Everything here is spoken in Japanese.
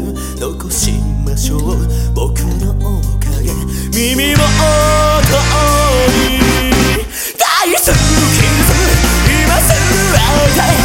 ず残しましょう。僕の面影耳元に大好き今すぐ会いたい。